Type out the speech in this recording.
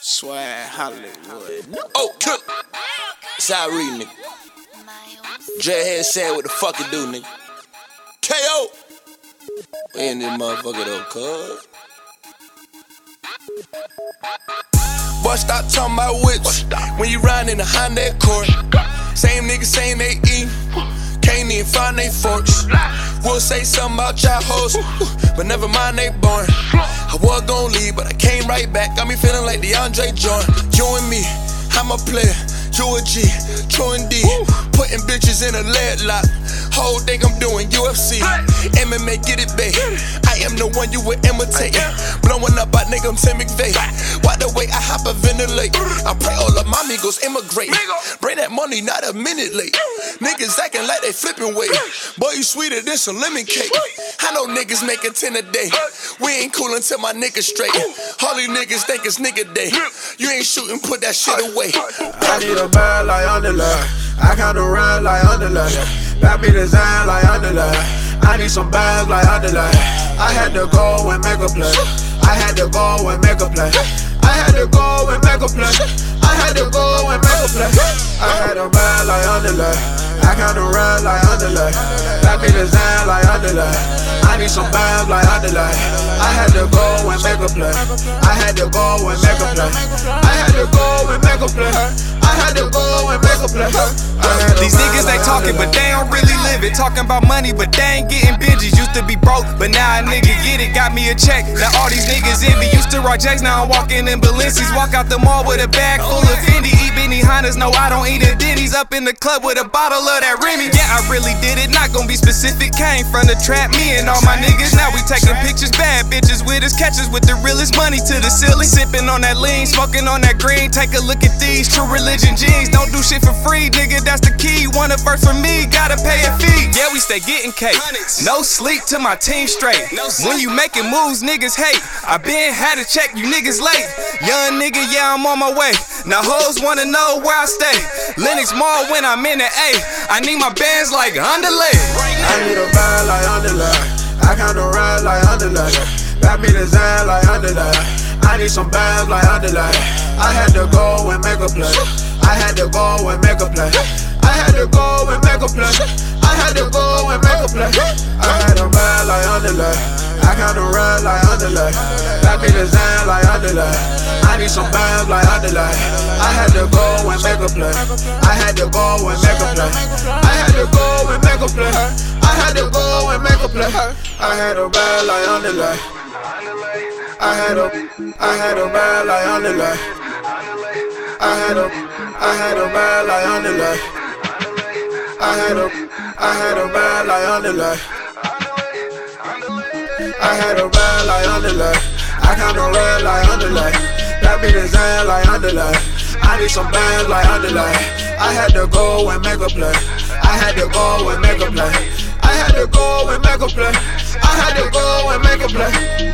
Swag Hollywood. Oh, cook. Sorry, nigga. Dreadhead said what the fuck it do, nigga. KO. We in this motherfucker though, cuz. Boy, stop talking about whips when you ride in the Honda Accord. Same niggas saying they eat, can't even find they forks. We'll say something about y'all hoes, but never mind they born. I was gon' leave, but I came right back. Got me feeling like DeAndre Jordan. You and me, I'm a player. You a G, True and D, putting bitches in a lead lock. Whole think I'm doing UFC, MMA, get it, babe. I am the one you would imitate. Blowing up by nigga, I'm Tim McVeigh. Why the way I hop a ventilate? I pray all of my niggas immigrate. Bring that money, not a minute late. Niggas acting like they flipping weight. Boy, you sweeter than some lemon cake. I know niggas making 10 a day. We ain't cool until my niggas straight. These niggas think it's nigga day. You ain't shooting, put that shit away. I need a bag like underlay. I count around like underlay. Back me design like underlay. I need some bags like underlay. I had to go and make a play. I had to go and make a play. I had to go and make a play. I had to go and make a play. I had a bag like underlay. I count around like underlay. Back me design like underlay. I need some bags like underlay. I had to go and make a play. I had to go and make a play. I had to go and make a play. I had to go and make a play. These niggas they talking, but they don't really live it. Talking about money, but they ain't getting binges. Used broke, but now a nigga get it. Got me a check. Now all these niggas envy. Used to rock J's, now I'm walking in Balenci's. Walk out the mall with a bag full of Fendi. Eat Benihanas, no, I don't eat a Denny's. Up in the club with a bottle of that Remy. Yeah, I really did it. Not gonna be specific. Came from the trap, me and all my niggas. Now we taking pictures, bad bitches with us. Catches with the realest money to the ceiling. Sipping on that lean, smoking on that green. Take a look at these true religion jeans. Don't do shit for free, nigga. That's the key. Want a verse from me, gotta pay a fee. Yeah, we stay getting cake. No sleep till my team straight. When you making moves, niggas hate. I been had to check you niggas late. Young nigga, yeah, I'm on my way. Now hoes wanna know where I stay. Lenox Mall when I'm in the A. I need my bands like underlay. I need a bag like underlay. I count around like underlay. Back me design like underlay. I need some bands like underlay. I had to go and make a play. I had to go and make a play. I had to go and make a play. I had to go and make a play. I had a bag like underlay. I count around like underlay. Back me design like underlay. I need some bags like underlay. I had to go and make a play. I had to go and make a play. I had to go and make a play. I had to go and make a play. I had a bag like underlay. I had a, I had a bag like underlay. I had a, I had a bag like underlay. I had a, I had a bad lie on the line. I had a bad lie on the line. I got no red lie on the line. That be the Zan lie on the line. I need some bad lie on the line. I had to go and make a play. I had to go and make a play. I had to go and make a play. I had to go and make a play.